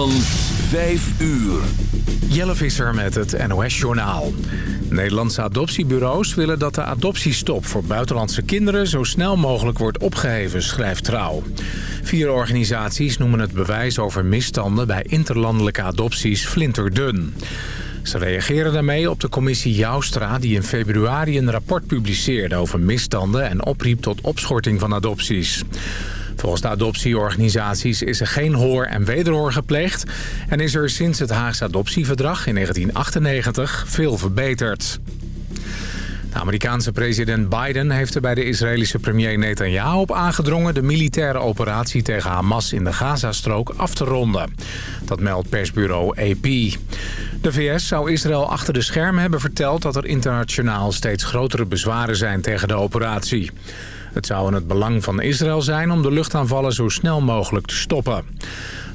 Van 5 uur. Jelle Visser met het NOS-journaal. Nederlandse adoptiebureaus willen dat de adoptiestop voor buitenlandse kinderen zo snel mogelijk wordt opgeheven, schrijft Trouw. Vier organisaties noemen het bewijs over misstanden bij interlandelijke adopties flinterdun. Ze reageren daarmee op de commissie Joustra die in februari een rapport publiceerde over misstanden en opriep tot opschorting van adopties. Volgens de adoptieorganisaties is er geen hoor- en wederhoor gepleegd... en is er sinds het Haagse adoptieverdrag in 1998 veel verbeterd. De Amerikaanse president Biden heeft er bij de Israëlische premier Netanyahu op aangedrongen... de militaire operatie tegen Hamas in de Gazastrook af te ronden. Dat meldt persbureau AP. De VS zou Israël achter de schermen hebben verteld... dat er internationaal steeds grotere bezwaren zijn tegen de operatie. Het zou in het belang van Israël zijn om de luchtaanvallen zo snel mogelijk te stoppen.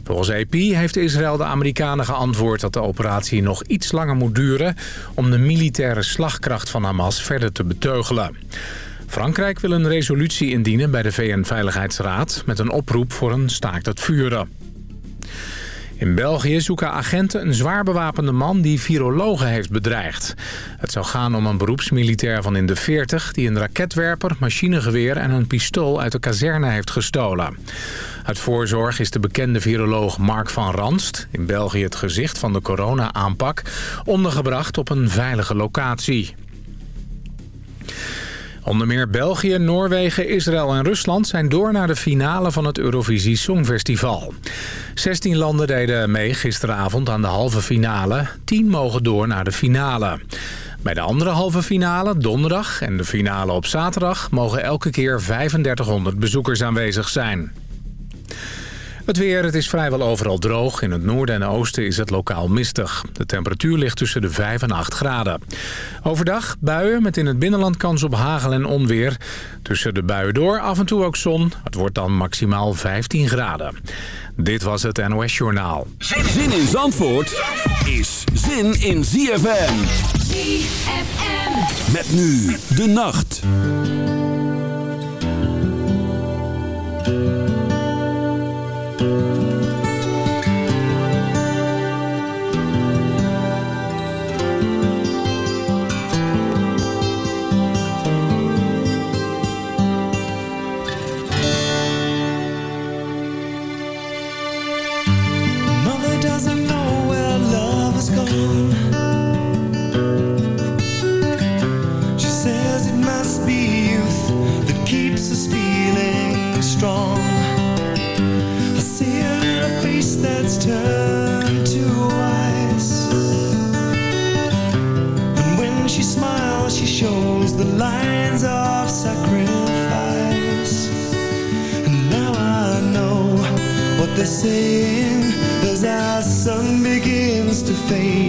Volgens AP heeft Israël de Amerikanen geantwoord dat de operatie nog iets langer moet duren... om de militaire slagkracht van Hamas verder te beteugelen. Frankrijk wil een resolutie indienen bij de VN-veiligheidsraad... met een oproep voor een staakt het vuren. In België zoeken agenten een zwaar bewapende man die virologen heeft bedreigd. Het zou gaan om een beroepsmilitair van in de 40... die een raketwerper, machinegeweer en een pistool uit de kazerne heeft gestolen. Uit voorzorg is de bekende viroloog Mark van Ranst... in België het gezicht van de corona-aanpak... ondergebracht op een veilige locatie. Onder meer België, Noorwegen, Israël en Rusland zijn door naar de finale van het Eurovisie Songfestival. 16 landen deden mee gisteravond aan de halve finale. 10 mogen door naar de finale. Bij de andere halve finale, donderdag, en de finale op zaterdag... mogen elke keer 3500 bezoekers aanwezig zijn. Het weer, het is vrijwel overal droog. In het noorden en oosten is het lokaal mistig. De temperatuur ligt tussen de 5 en 8 graden. Overdag buien met in het binnenland kans op hagel en onweer. Tussen de buien door af en toe ook zon. Het wordt dan maximaal 15 graden. Dit was het NOS Journaal. Zin in Zandvoort is zin in ZFM. ZFM. Met nu de nacht. saying as our sun begins to fade.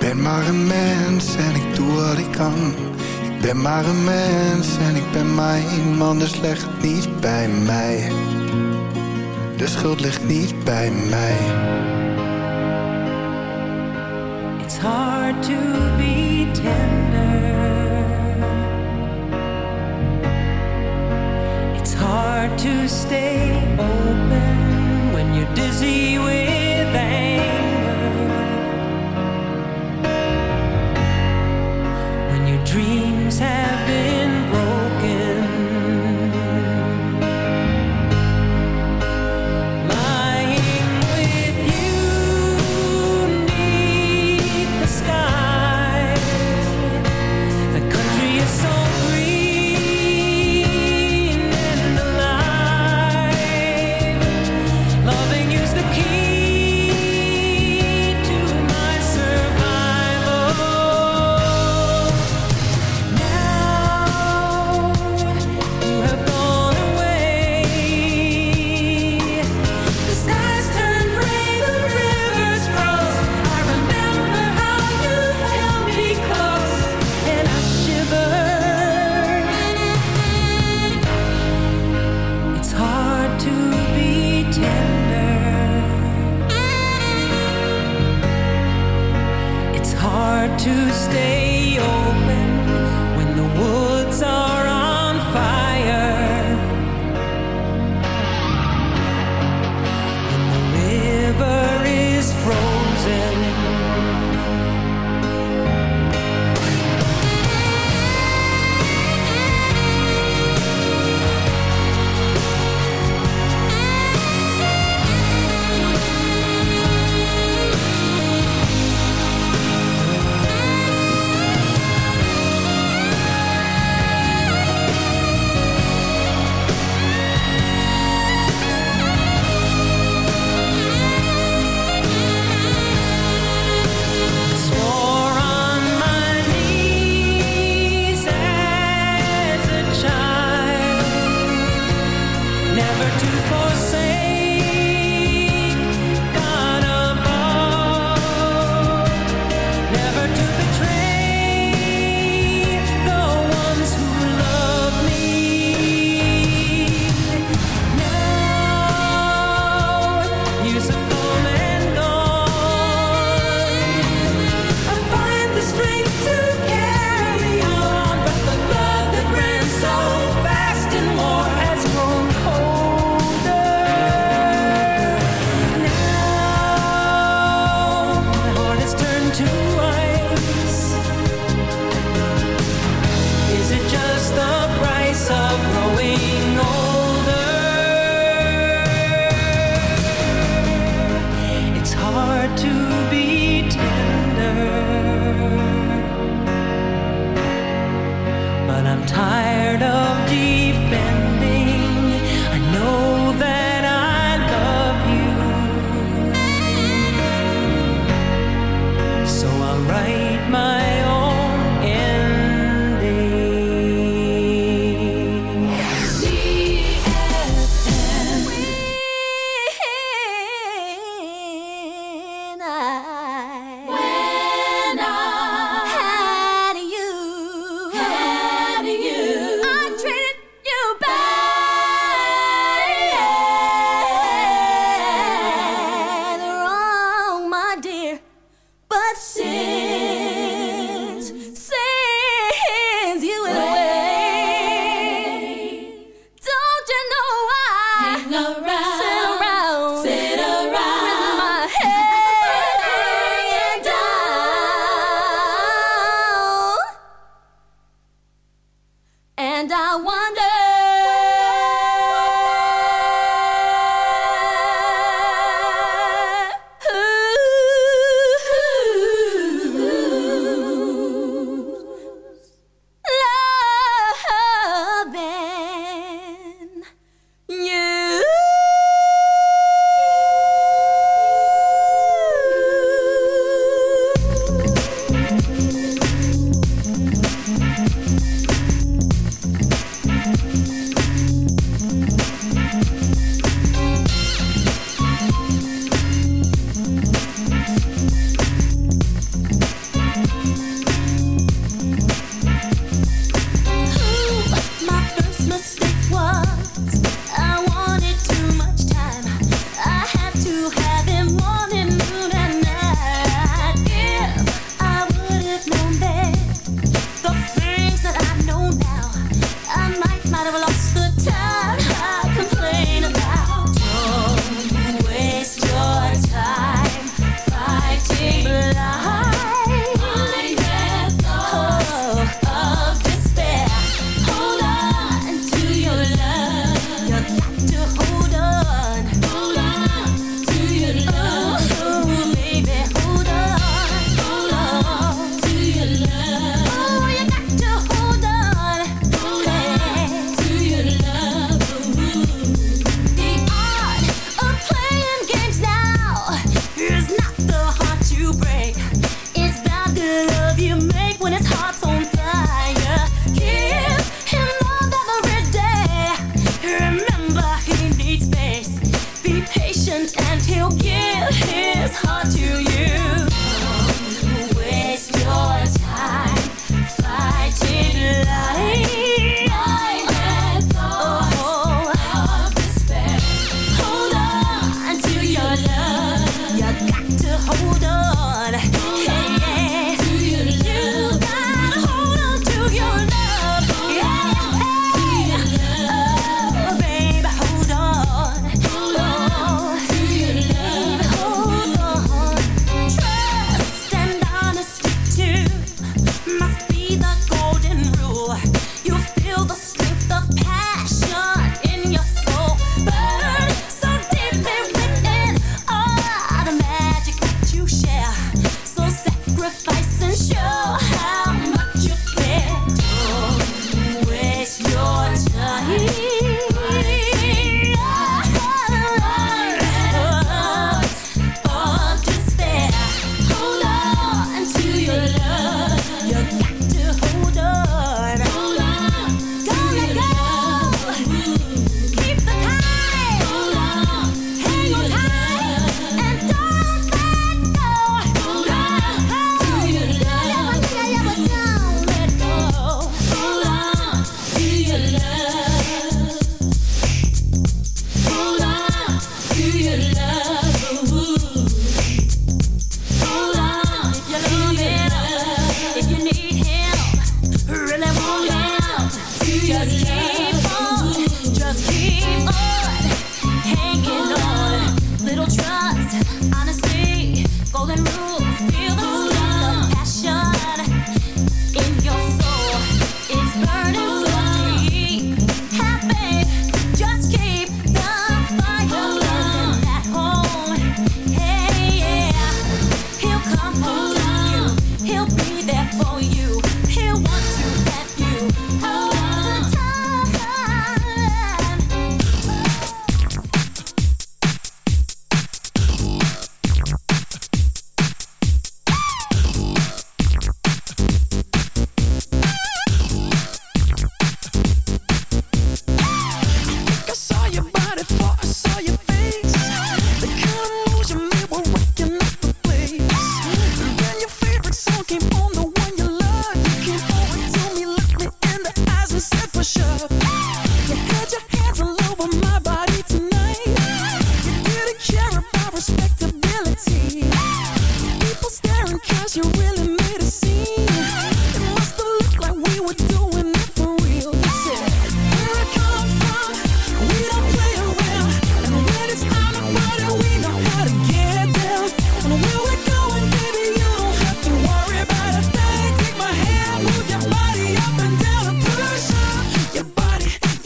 Ben maar een mens en ik doe wat ik kan. Ik ben maar een mens en ik ben maar iemand. Dus leg niet bij mij. De schuld ligt niet bij mij. It's hard to be tender. It's hard to stay open when you're dizzy with anger. Dreams have been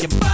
your body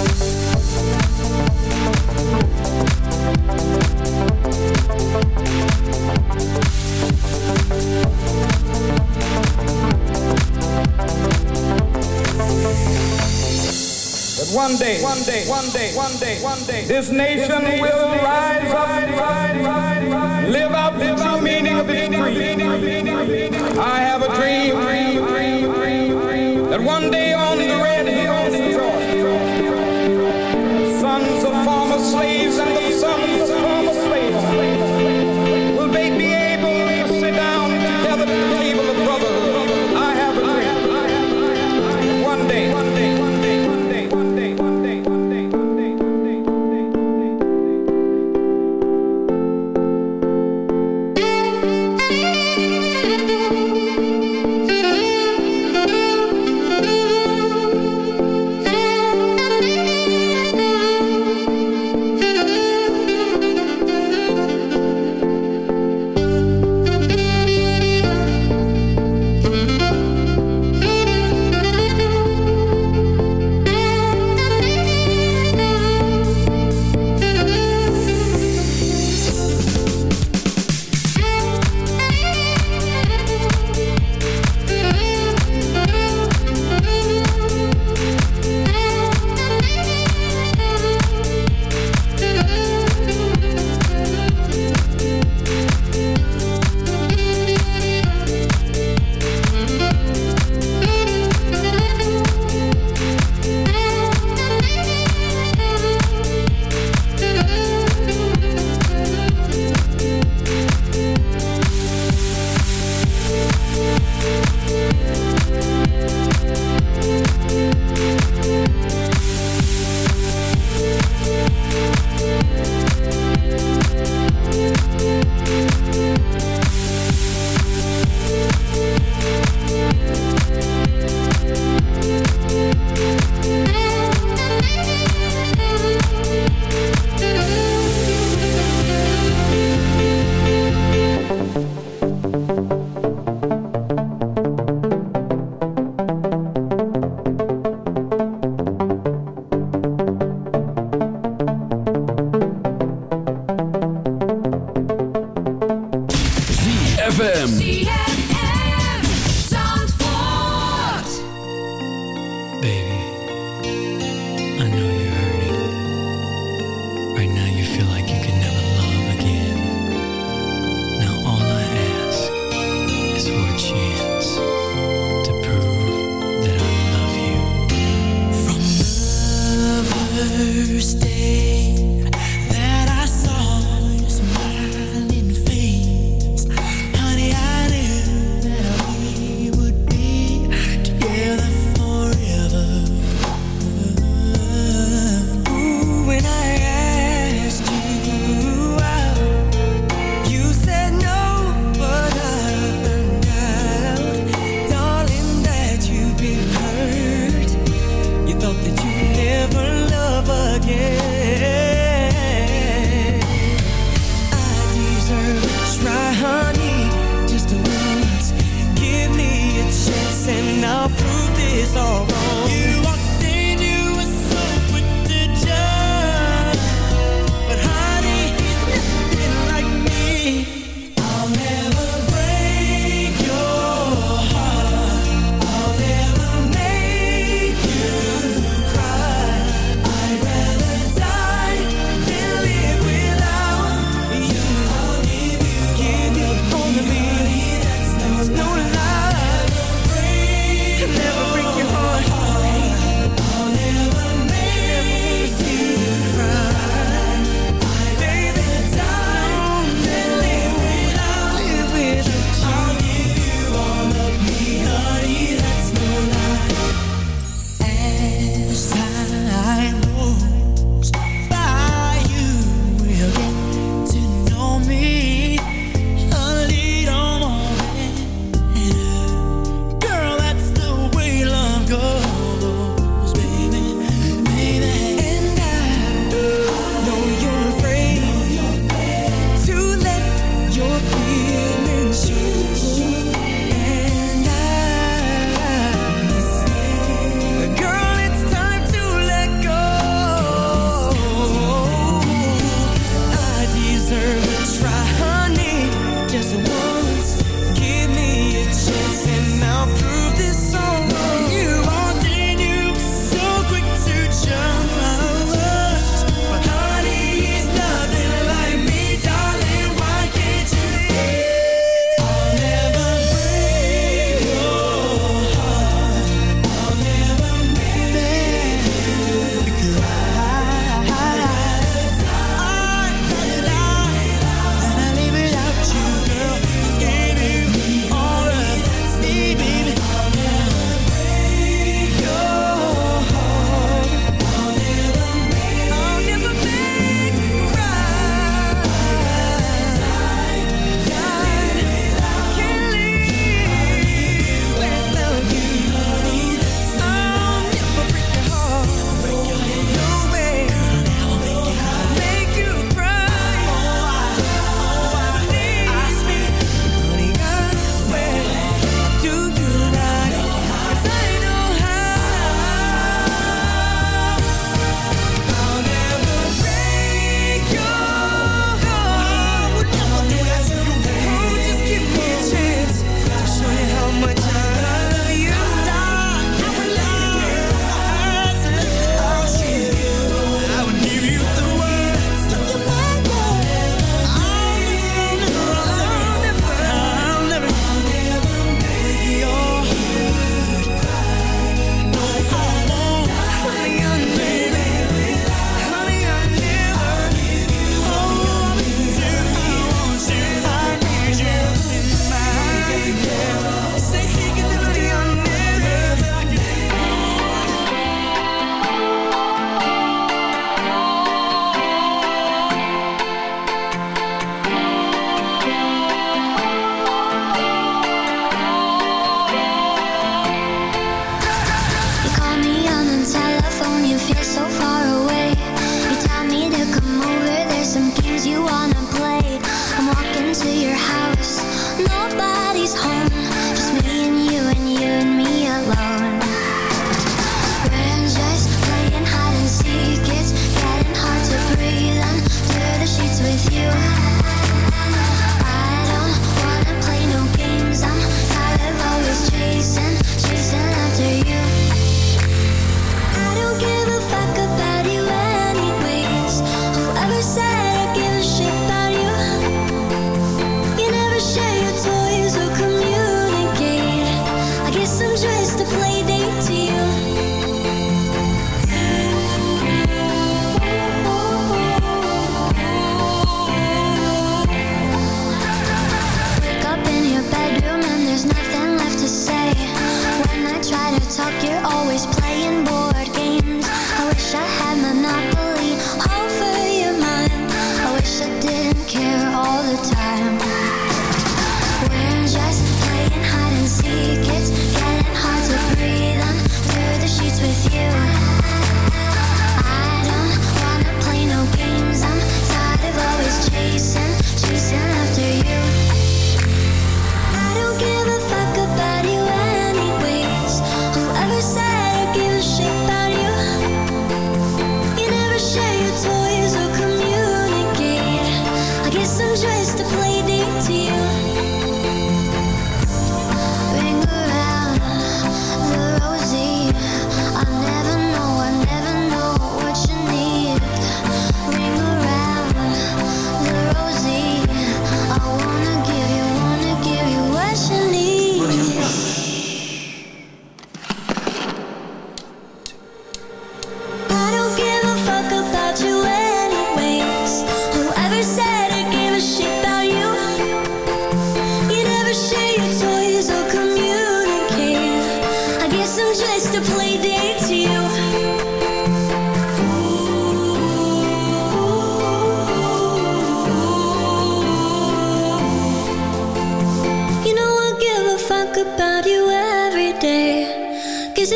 One day, one day, one day, one day, one day, this nation will rise up, live out the true meaning of its creed. I have a dream that one day on